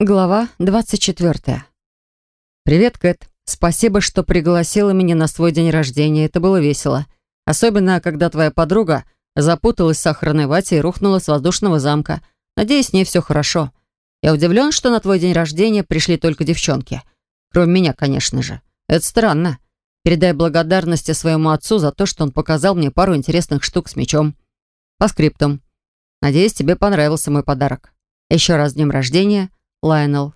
Глава 24. «Привет, Кэт. Спасибо, что пригласила меня на свой день рождения. Это было весело. Особенно, когда твоя подруга запуталась в сахарной вате и рухнула с воздушного замка. Надеюсь, с ней все хорошо. Я удивлен, что на твой день рождения пришли только девчонки. Кроме меня, конечно же. Это странно. Передай благодарности своему отцу за то, что он показал мне пару интересных штук с мечом. По скриптам. Надеюсь, тебе понравился мой подарок. Еще раз с днем рождения, Лайонел.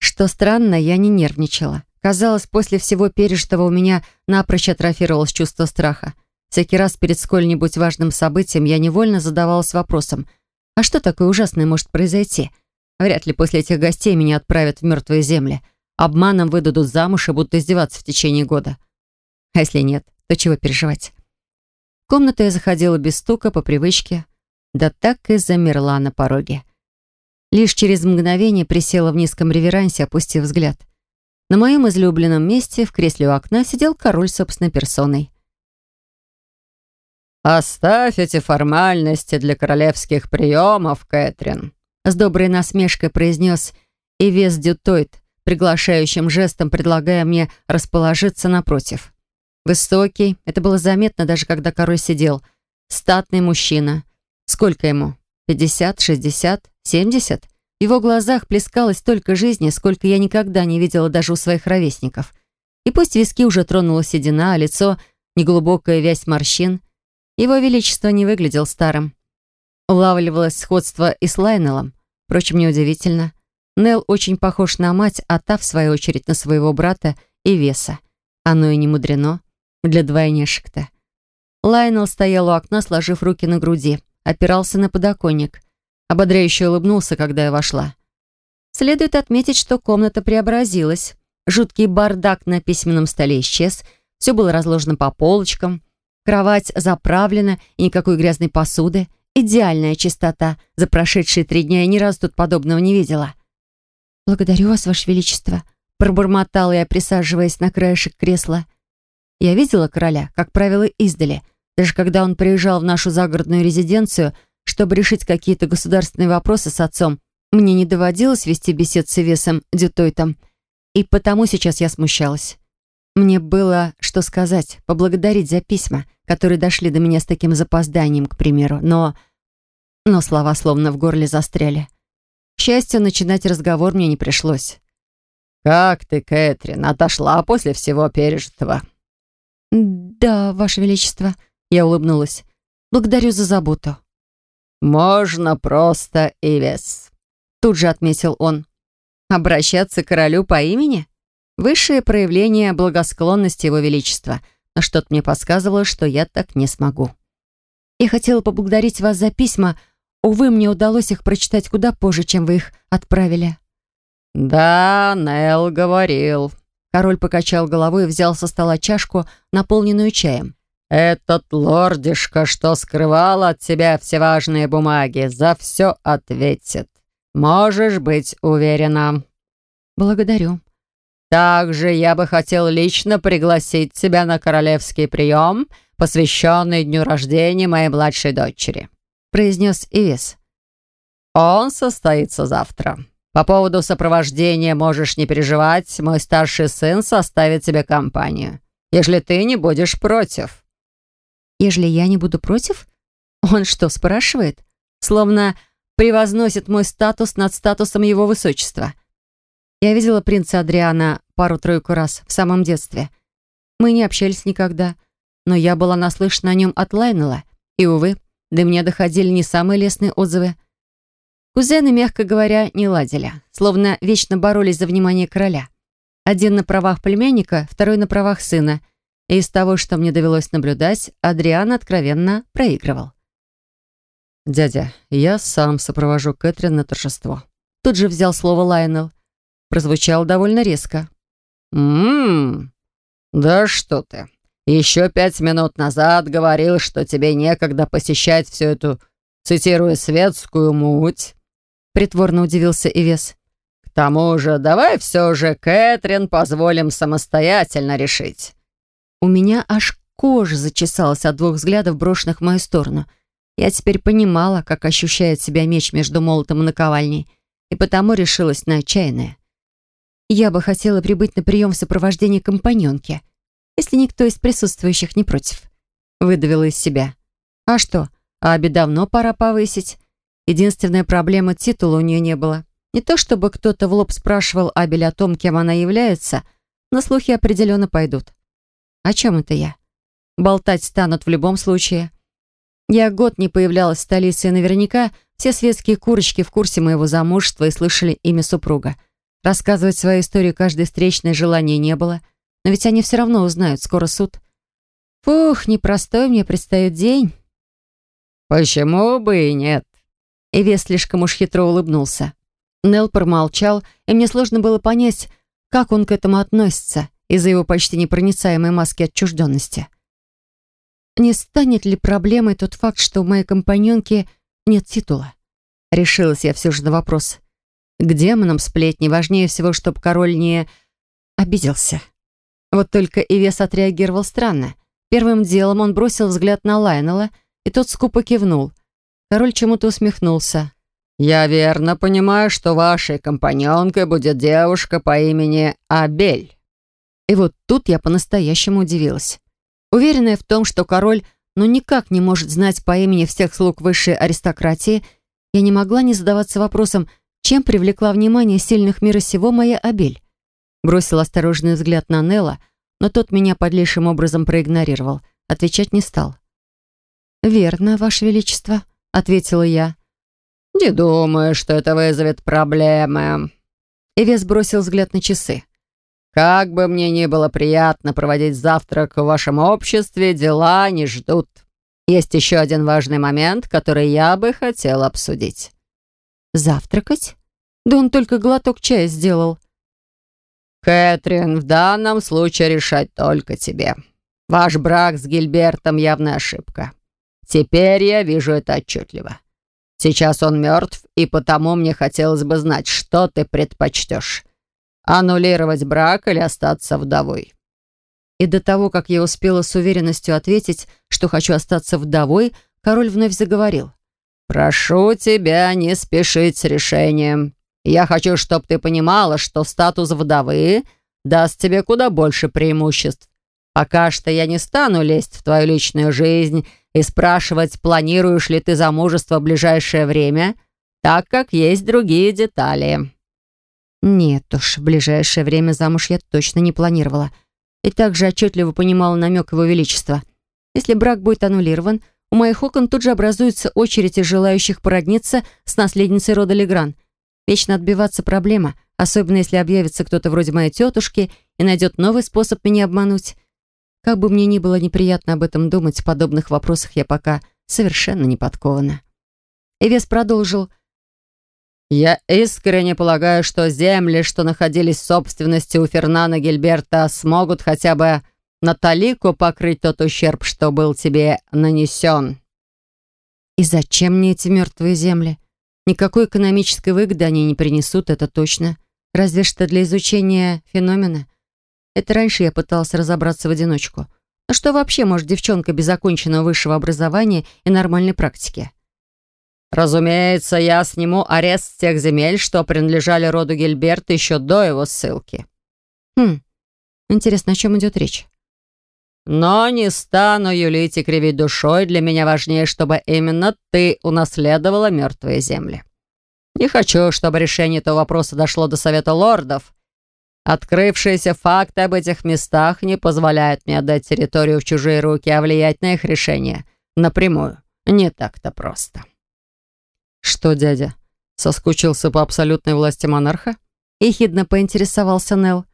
Что странно, я не нервничала. Казалось, после всего пережитого у меня напрочь атрофировалось чувство страха. Всякий раз перед сколь-нибудь важным событием я невольно задавалась вопросом, а что такое ужасное может произойти? Вряд ли после этих гостей меня отправят в мертвые земли. Обманом выдадут замуж и будут издеваться в течение года. А если нет, то чего переживать? В комнату я заходила без стука, по привычке, да так и замерла на пороге. Лишь через мгновение присела в низком реверансе, опустив взгляд. На моем излюбленном месте, в кресле у окна, сидел король собственной персоной. «Оставь эти формальности для королевских приемов, Кэтрин», с доброй насмешкой произнес Ивес Дютойт, приглашающим жестом предлагая мне расположиться напротив. Высокий, это было заметно даже когда король сидел, статный мужчина. Сколько ему? Пятьдесят, шестьдесят, семьдесят? В его глазах плескалось столько жизни, сколько я никогда не видела даже у своих ровесников. И пусть виски уже тронула седина, а лицо — неглубокая вязь морщин, его величество не выглядел старым. Улавливалось сходство и с Лайнелом. Впрочем, неудивительно. Нел очень похож на мать, а та, в свою очередь, на своего брата и веса. Оно и не мудрено для двойняшек-то. Лайнел стоял у окна, сложив руки на груди опирался на подоконник. Ободряюще улыбнулся, когда я вошла. Следует отметить, что комната преобразилась. Жуткий бардак на письменном столе исчез, все было разложено по полочкам, кровать заправлена и никакой грязной посуды. Идеальная чистота. За прошедшие три дня я ни разу тут подобного не видела. «Благодарю вас, Ваше Величество», — пробормотала я, присаживаясь на краешек кресла. Я видела короля, как правило, издали — даже когда он приезжал в нашу загородную резиденцию, чтобы решить какие-то государственные вопросы с отцом, мне не доводилось вести бесед с Ивесом Дютойтом, и потому сейчас я смущалась. Мне было что сказать, поблагодарить за письма, которые дошли до меня с таким запозданием, к примеру, но... Но слова словно в горле застряли. К счастью, начинать разговор мне не пришлось. «Как ты, Кэтрин, отошла после всего пережитого?» «Да, Ваше Величество», я улыбнулась. «Благодарю за заботу». «Можно просто Ивес», — тут же отметил он. «Обращаться к королю по имени? Высшее проявление благосклонности его величества, но что-то мне подсказывало, что я так не смогу. Я хотела поблагодарить вас за письма. Увы, мне удалось их прочитать куда позже, чем вы их отправили». «Да, Нел говорил». Король покачал головой и взял со стола чашку, наполненную чаем. «Этот лордишка, что скрывал от тебя все важные бумаги, за все ответит. Можешь быть уверена». «Благодарю». «Также я бы хотел лично пригласить тебя на королевский прием, посвященный дню рождения моей младшей дочери», произнес Ивис. «Он состоится завтра. По поводу сопровождения можешь не переживать, мой старший сын составит тебе компанию, если ты не будешь против». Ежели я не буду против? Он что, спрашивает? Словно превозносит мой статус над статусом его высочества. Я видела принца Адриана пару-тройку раз в самом детстве. Мы не общались никогда, но я была наслышана о нем от Лайнела, и, увы, до меня доходили не самые лестные отзывы. Кузены, мягко говоря, не ладили, словно вечно боролись за внимание короля. Один на правах племянника, второй на правах сына — из того, что мне довелось наблюдать, Адриан откровенно проигрывал. «Дядя, я сам сопровожу Кэтрин на торжество». Тут же взял слово Лайонел. Прозвучал довольно резко. «Ммм, да что ты. Еще пять минут назад говорил, что тебе некогда посещать всю эту, цитирую, светскую муть». Притворно удивился Ивес. «К тому же, давай все же Кэтрин позволим самостоятельно решить. У меня аж кожа зачесалась от двух взглядов, брошенных в мою сторону. Я теперь понимала, как ощущает себя меч между молотом и наковальней. и потому решилась на отчаянное. Я бы хотела прибыть на прием в сопровождении компаньонки, если никто из присутствующих не против. Выдавила из себя. А что, а обе давно пора повысить. Единственная проблема — титула у нее не было. Не то чтобы кто-то в лоб спрашивал Абель о том, кем она является, но слухи определенно пойдут. О чем это я? Болтать станут в любом случае. Я год не появлялась в столице, и наверняка все светские курочки в курсе моего замужества и слышали имя супруга. Рассказывать свою историю каждой встречной желания не было, но ведь они все равно узнают, скоро суд. Фух, непростой мне предстоит день. «Почему бы и нет?» Эвес слишком уж хитро улыбнулся. Нел промолчал, и мне сложно было понять, как он к этому относится из-за его почти непроницаемой маски отчужденности. Не станет ли проблемой тот факт, что у моей компаньонки нет титула? Решилась я все же на вопрос. К демонам сплетни важнее всего, чтобы король не обиделся. Вот только Ивес отреагировал странно. Первым делом он бросил взгляд на Лайнела, и тот скупо кивнул. Король чему-то усмехнулся. «Я верно понимаю, что вашей компаньонкой будет девушка по имени Абель». И вот тут я по-настоящему удивилась. Уверенная в том, что король ну никак не может знать по имени всех слуг высшей аристократии, я не могла не задаваться вопросом, чем привлекла внимание сильных мира сего моя Абель. Бросил осторожный взгляд на Нелла, но тот меня подлейшим образом проигнорировал. Отвечать не стал. «Верно, Ваше Величество», — ответила я. «Не думаю, что это вызовет проблемы». Эвес бросил взгляд на часы. «Как бы мне ни было приятно проводить завтрак в вашем обществе, дела не ждут. Есть еще один важный момент, который я бы хотел обсудить». «Завтракать? Да он только глоток чая сделал». «Кэтрин, в данном случае решать только тебе. Ваш брак с Гильбертом явная ошибка. Теперь я вижу это отчетливо. Сейчас он мертв, и потому мне хотелось бы знать, что ты предпочтешь. Аннулировать брак или остаться вдовой?» И до того, как я успела с уверенностью ответить, что хочу остаться вдовой, король вновь заговорил. «Прошу тебя не спешить с решением. Я хочу, чтобы ты понимала, что статус вдовы даст тебе куда больше преимуществ. Пока что я не стану лезть в твою личную жизнь и спрашивать, планируешь ли ты замужество в ближайшее время, так как есть другие детали». Нет уж, в ближайшее время замуж я точно не планировала. И также отчетливо понимала намек его величества. Если брак будет аннулирован, у моих окон тут же образуется очередь из желающих породниться с наследницей рода Легран. Вечно отбиваться проблема, особенно если объявится кто-то вроде моей тетушки и найдет новый способ меня обмануть. Как бы мне ни было неприятно об этом думать, в подобных вопросах я пока совершенно не подкована. Эвес продолжил. «Я искренне полагаю, что земли, что находились в собственности у Фернана Гильберта, смогут хотя бы на талику покрыть тот ущерб, что был тебе нанесен». «И зачем мне эти мертвые земли? Никакой экономической выгоды они не принесут, это точно. Разве что для изучения феномена». Это раньше я пыталась разобраться в одиночку. Но что вообще может девчонка без оконченного высшего образования и нормальной практики? «Разумеется, я сниму арест с тех земель, что принадлежали роду Гильберта еще до его ссылки». «Хм, интересно, о чем идет речь?» «Но не стану юлить и кривить душой. Для меня важнее, чтобы именно ты унаследовала мертвые земли. Не хочу, чтобы решение этого вопроса дошло до Совета Лордов, Открывшиеся факты об этих местах не позволяют мне отдать территорию в чужие руки, а влиять на их решение напрямую не так-то просто. Что, дядя, соскучился по абсолютной власти монарха? Ехидно поинтересовался Нел.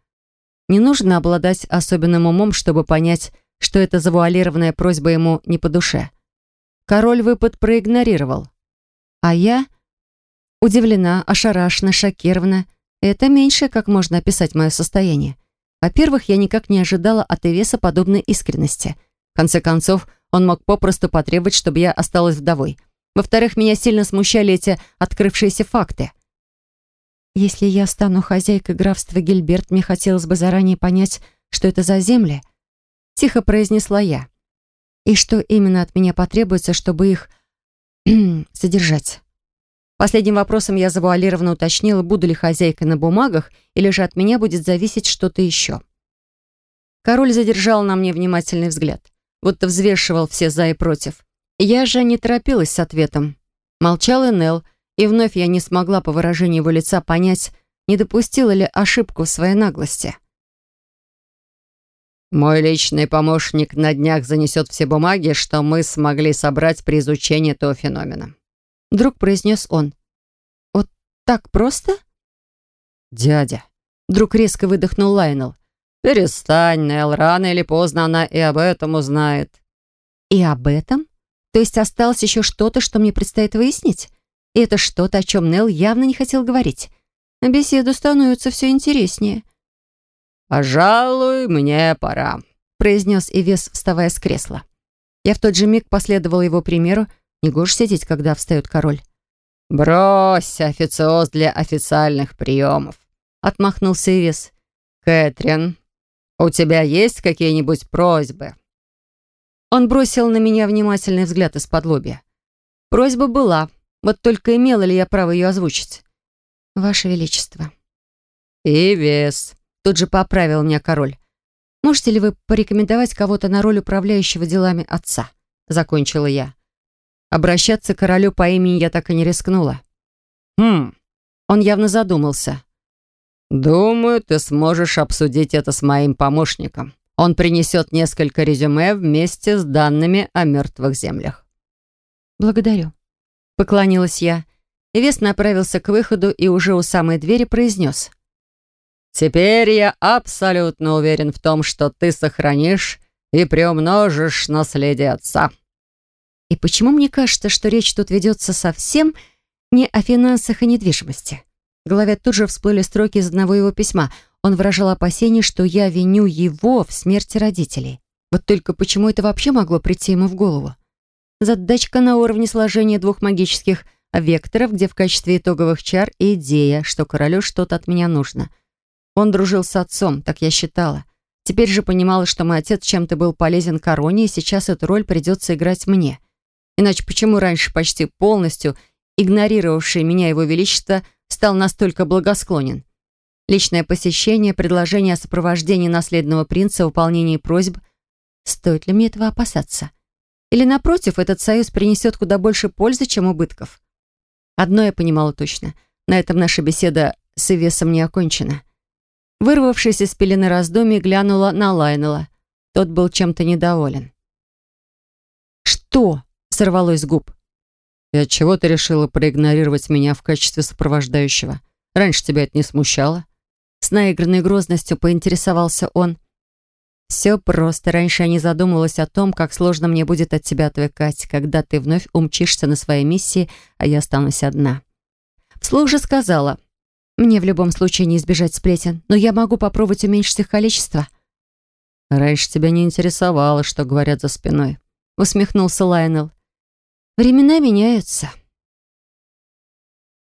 Не нужно обладать особенным умом, чтобы понять, что эта завуалированная просьба ему не по душе. Король выпад проигнорировал. А я удивлена, ошарашена, шокирована это меньше, как можно описать мое состояние. Во-первых, я никак не ожидала от Эвеса подобной искренности. В конце концов, он мог попросту потребовать, чтобы я осталась вдовой. Во-вторых, меня сильно смущали эти открывшиеся факты. Если я стану хозяйкой графства Гильберт, мне хотелось бы заранее понять, что это за земли. Тихо произнесла я. И что именно от меня потребуется, чтобы их содержать. Последним вопросом я завуалированно уточнила, буду ли хозяйкой на бумагах, или же от меня будет зависеть что-то еще. Король задержал на мне внимательный взгляд, будто взвешивал все «за» и «против». Я же не торопилась с ответом. Молчал и Нелл, и вновь я не смогла по выражению его лица понять, не допустила ли ошибку в своей наглости. «Мой личный помощник на днях занесет все бумаги, что мы смогли собрать при изучении этого феномена. Вдруг произнес он. «Вот так просто?» «Дядя!» Вдруг резко выдохнул Лайнел. «Перестань, Нелл, рано или поздно она и об этом узнает». «И об этом? То есть осталось еще что-то, что мне предстоит выяснить? И это что-то, о чем Нелл явно не хотел говорить. На беседу становится все интереснее». «Пожалуй, мне пора», — произнес Ивес, вставая с кресла. Я в тот же миг последовала его примеру Негоже сидеть, когда встает король. «Брось официоз для официальных приемов», — отмахнулся Ивес. «Кэтрин, у тебя есть какие-нибудь просьбы?» Он бросил на меня внимательный взгляд из-под лобья. Просьба была, вот только имела ли я право ее озвучить? «Ваше Величество». «Ивес», — тут же поправил меня король. «Можете ли вы порекомендовать кого-то на роль управляющего делами отца?» — закончила я. Обращаться к королю по имени я так и не рискнула. «Хм...» Он явно задумался. «Думаю, ты сможешь обсудить это с моим помощником. Он принесет несколько резюме вместе с данными о мертвых землях». «Благодарю», — поклонилась я. Вес направился к выходу и уже у самой двери произнес. «Теперь я абсолютно уверен в том, что ты сохранишь и приумножишь наследие отца». И почему мне кажется, что речь тут ведется совсем не о финансах и недвижимости? В голове тут же всплыли строки из одного его письма. Он выражал опасение, что я виню его в смерти родителей. Вот только почему это вообще могло прийти ему в голову? Задачка на уровне сложения двух магических векторов, где в качестве итоговых чар идея, что королю что-то от меня нужно. Он дружил с отцом, так я считала. Теперь же понимала, что мой отец чем-то был полезен короне, и сейчас эту роль придется играть мне — Иначе почему раньше почти полностью игнорировавший меня его величество стал настолько благосклонен? Личное посещение, предложение о сопровождении наследного принца, выполнении просьб. Стоит ли мне этого опасаться? Или, напротив, этот союз принесет куда больше пользы, чем убытков? Одно я понимала точно. На этом наша беседа с Ивесом не окончена. Вырвавшись из пелены раздумий, глянула на Лайнела. Тот был чем-то недоволен. «Что?» сорвалось с губ. «И отчего ты решила проигнорировать меня в качестве сопровождающего? Раньше тебя это не смущало?» С наигранной грозностью поинтересовался он. «Все просто. Раньше я не задумывалась о том, как сложно мне будет от тебя отвыкать, когда ты вновь умчишься на своей миссии, а я останусь одна». Вслух же сказала, «Мне в любом случае не избежать сплетен, но я могу попробовать уменьшить их количество». «Раньше тебя не интересовало, что говорят за спиной», — усмехнулся Лайнел. Времена меняются.